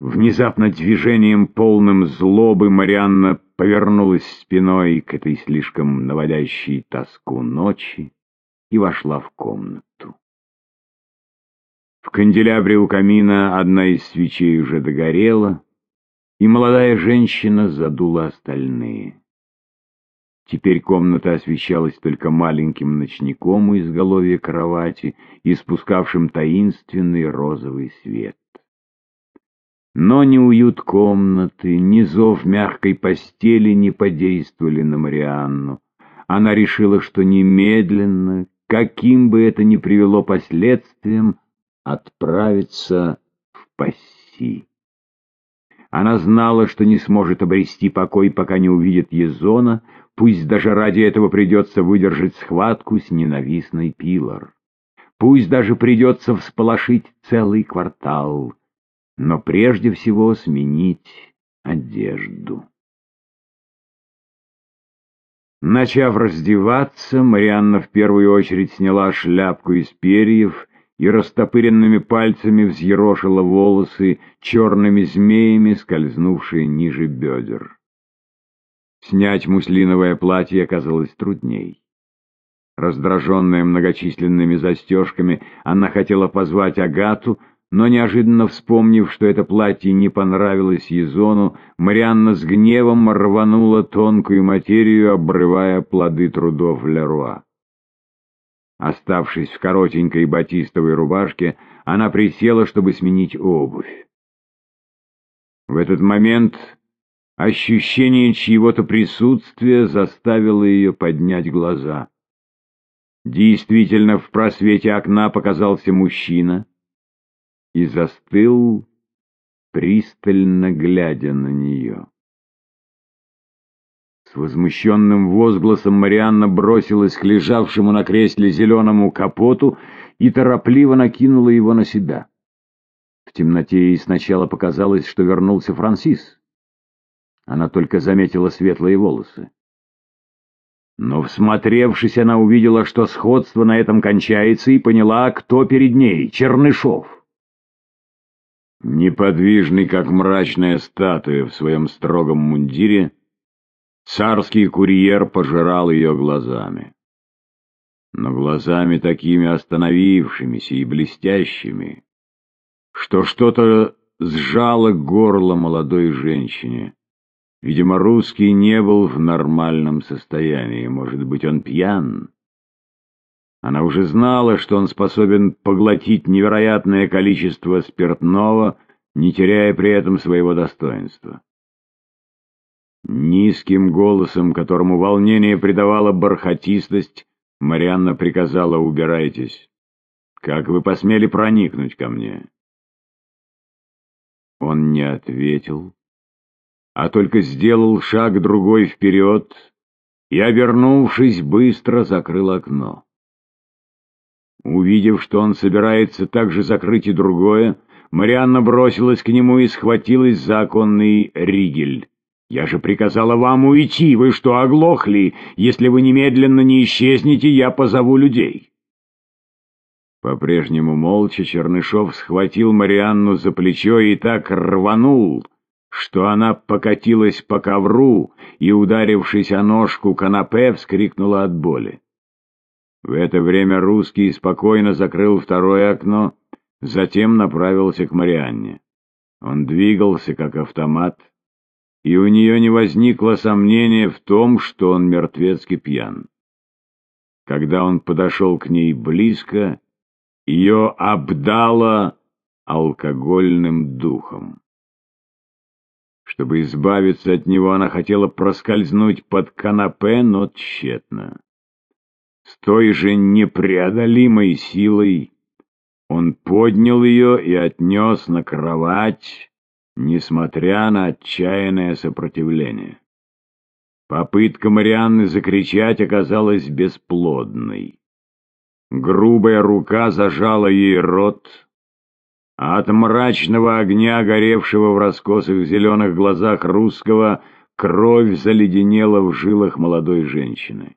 Внезапно движением полным злобы Марианна повернулась спиной к этой слишком наводящей тоску ночи и вошла в комнату. В канделябре у камина одна из свечей уже догорела, и молодая женщина задула остальные. Теперь комната освещалась только маленьким ночником у изголовья кровати, испускавшим таинственный розовый свет. Но ни уют комнаты, ни зов мягкой постели не подействовали на Марианну. Она решила, что немедленно, каким бы это ни привело последствиям, отправится в Пасси. Она знала, что не сможет обрести покой, пока не увидит Езона, пусть даже ради этого придется выдержать схватку с ненавистной Пилар. Пусть даже придется всполошить целый квартал — но прежде всего сменить одежду. Начав раздеваться, Марианна в первую очередь сняла шляпку из перьев и растопыренными пальцами взъерошила волосы черными змеями, скользнувшие ниже бедер. Снять муслиновое платье оказалось трудней. Раздраженная многочисленными застежками, она хотела позвать Агату, но неожиданно вспомнив, что это платье не понравилось Езону, Марианна с гневом рванула тонкую материю, обрывая плоды трудов Леруа. Оставшись в коротенькой батистовой рубашке, она присела, чтобы сменить обувь. В этот момент ощущение чьего-то присутствия заставило ее поднять глаза. Действительно, в просвете окна показался мужчина — и застыл, пристально глядя на нее. С возмущенным возгласом Марианна бросилась к лежавшему на кресле зеленому капоту и торопливо накинула его на себя. В темноте ей сначала показалось, что вернулся Франсис. Она только заметила светлые волосы. Но, всмотревшись, она увидела, что сходство на этом кончается, и поняла, кто перед ней — Чернышов. Неподвижный, как мрачная статуя в своем строгом мундире, царский курьер пожирал ее глазами. Но глазами такими остановившимися и блестящими, что что-то сжало горло молодой женщине. Видимо, русский не был в нормальном состоянии, может быть, он пьян. Она уже знала, что он способен поглотить невероятное количество спиртного, не теряя при этом своего достоинства. Низким голосом, которому волнение придавало бархатистость, Марианна приказала «Убирайтесь! Как вы посмели проникнуть ко мне?» Он не ответил, а только сделал шаг другой вперед и, обернувшись, быстро закрыл окно. Увидев, что он собирается также закрыть и другое, Марианна бросилась к нему и схватилась за оконный ригель. «Я же приказала вам уйти, вы что, оглохли? Если вы немедленно не исчезнете, я позову людей». По-прежнему молча Чернышов схватил Марианну за плечо и так рванул, что она покатилась по ковру и, ударившись о ножку канапе, вскрикнула от боли. В это время русский спокойно закрыл второе окно, затем направился к Марианне. Он двигался как автомат, и у нее не возникло сомнения в том, что он мертвецки пьян. Когда он подошел к ней близко, ее обдало алкогольным духом. Чтобы избавиться от него, она хотела проскользнуть под канапе, но тщетно. С той же непреодолимой силой он поднял ее и отнес на кровать, несмотря на отчаянное сопротивление. Попытка Марианны закричать оказалась бесплодной. Грубая рука зажала ей рот, а от мрачного огня, горевшего в раскосых зеленых глазах русского, кровь заледенела в жилах молодой женщины.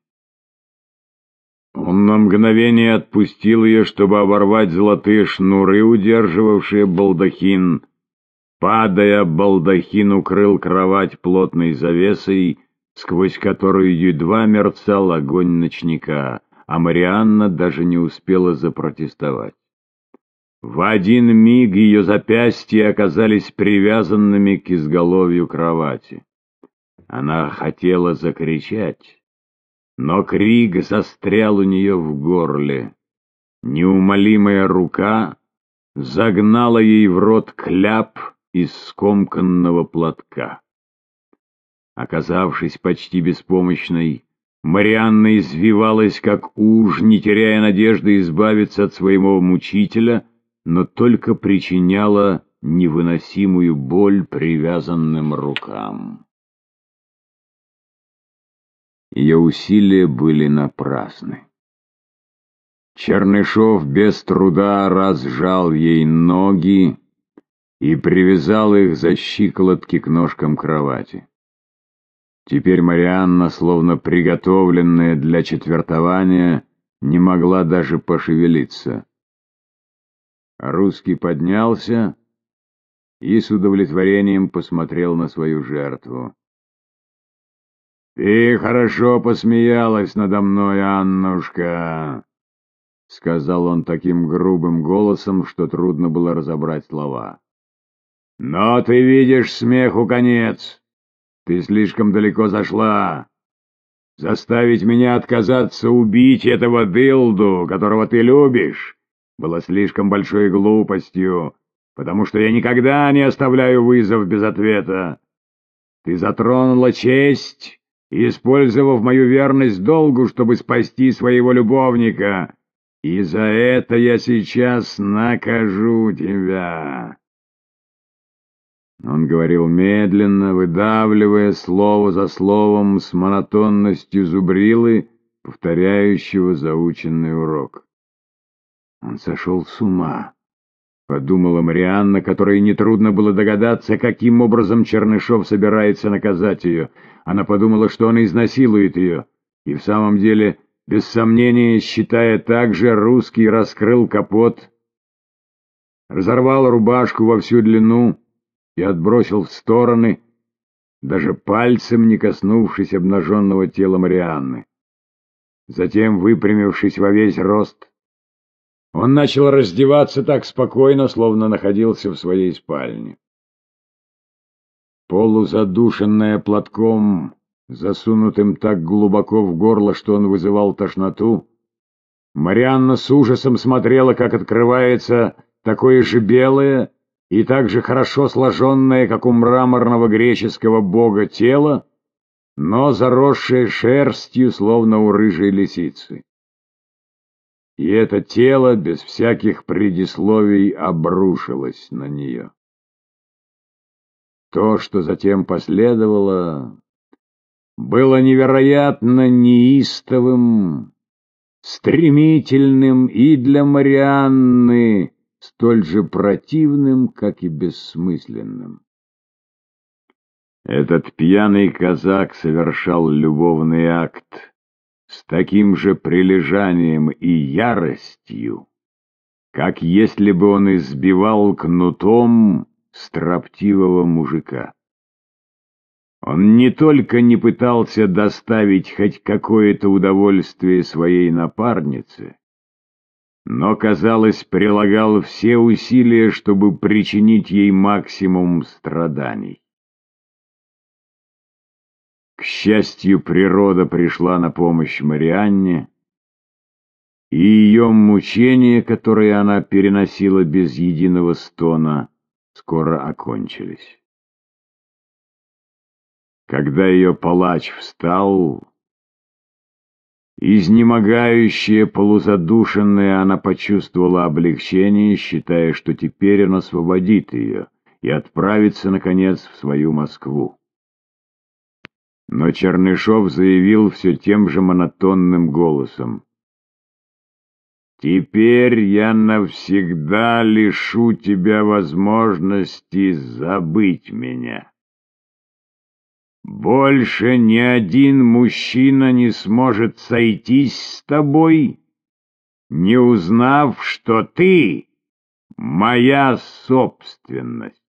Он на мгновение отпустил ее, чтобы оборвать золотые шнуры, удерживавшие балдахин, Падая, балдахин укрыл кровать плотной завесой, сквозь которую едва мерцал огонь ночника, а Марианна даже не успела запротестовать. В один миг ее запястья оказались привязанными к изголовью кровати. Она хотела закричать, но крик застрял у нее в горле. Неумолимая рука загнала ей в рот кляп из скомканного платка. Оказавшись почти беспомощной, Марианна извивалась, как уж, не теряя надежды избавиться от своего мучителя, но только причиняла невыносимую боль привязанным рукам. Ее усилия были напрасны. Чернышов без труда разжал ей ноги и привязал их за щиколотки к ножкам кровати. Теперь Марианна, словно приготовленная для четвертования, не могла даже пошевелиться. Русский поднялся и с удовлетворением посмотрел на свою жертву. «Ты хорошо посмеялась надо мной, Аннушка!» — сказал он таким грубым голосом, что трудно было разобрать слова. «Но ты видишь смеху конец. Ты слишком далеко зашла. Заставить меня отказаться убить этого дылду, которого ты любишь, было слишком большой глупостью, потому что я никогда не оставляю вызов без ответа. Ты затронула честь использовав мою верность долгу, чтобы спасти своего любовника. И за это я сейчас накажу тебя. Он говорил медленно, выдавливая слово за словом с монотонностью зубрилы, повторяющего заученный урок. Он сошел с ума. Подумала Марианна, которой нетрудно было догадаться, каким образом Чернышов собирается наказать ее. Она подумала, что он изнасилует ее. И в самом деле, без сомнения, считая так же, русский раскрыл капот, разорвал рубашку во всю длину и отбросил в стороны, даже пальцем не коснувшись обнаженного тела Марианны. Затем, выпрямившись во весь рост, он начал раздеваться так спокойно, словно находился в своей спальне. Полузадушенная платком, засунутым так глубоко в горло, что он вызывал тошноту, Марианна с ужасом смотрела, как открывается такое же белое и так же хорошо сложенное, как у мраморного греческого бога, тело, но заросшее шерстью, словно у рыжей лисицы и это тело без всяких предисловий обрушилось на нее. То, что затем последовало, было невероятно неистовым, стремительным и для Марианны столь же противным, как и бессмысленным. Этот пьяный казак совершал любовный акт, с таким же прилежанием и яростью, как если бы он избивал кнутом строптивого мужика. Он не только не пытался доставить хоть какое-то удовольствие своей напарнице, но, казалось, прилагал все усилия, чтобы причинить ей максимум страданий. К счастью, природа пришла на помощь Марианне, и ее мучения, которые она переносила без единого стона, скоро окончились. Когда ее палач встал, изнемогающая, полузадушенная, она почувствовала облегчение, считая, что теперь он освободит ее и отправится, наконец, в свою Москву. Но Чернышов заявил все тем же монотонным голосом. «Теперь я навсегда лишу тебя возможности забыть меня. Больше ни один мужчина не сможет сойтись с тобой, не узнав, что ты моя собственность».